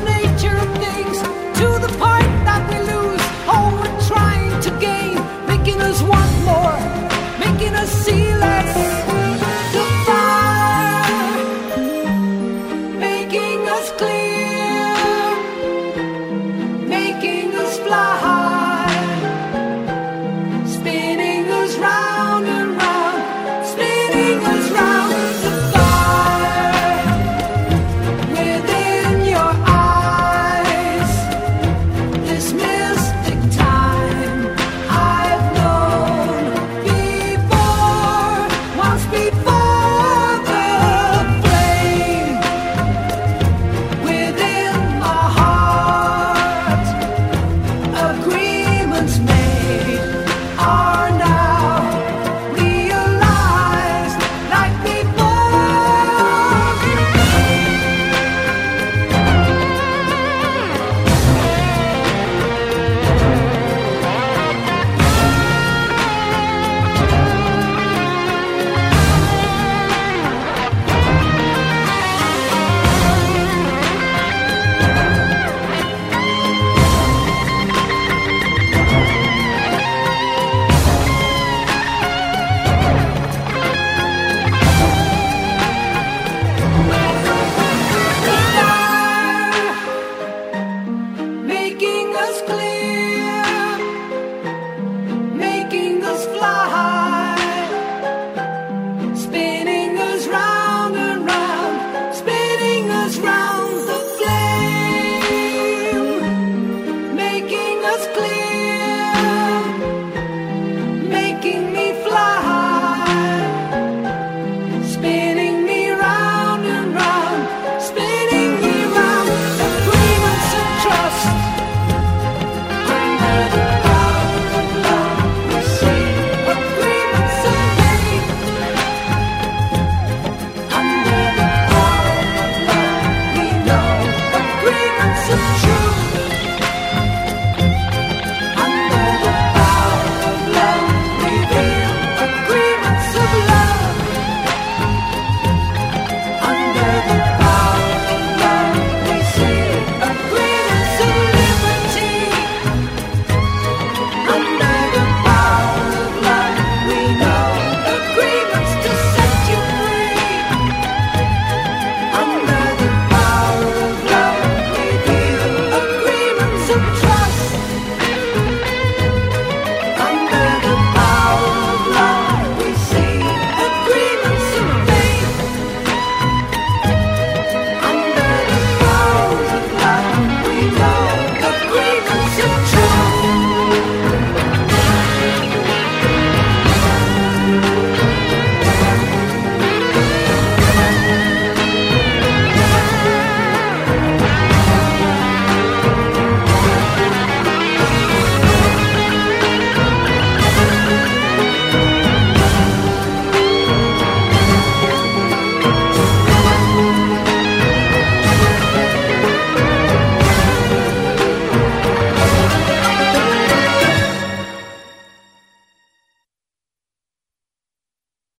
the name. diamonds made.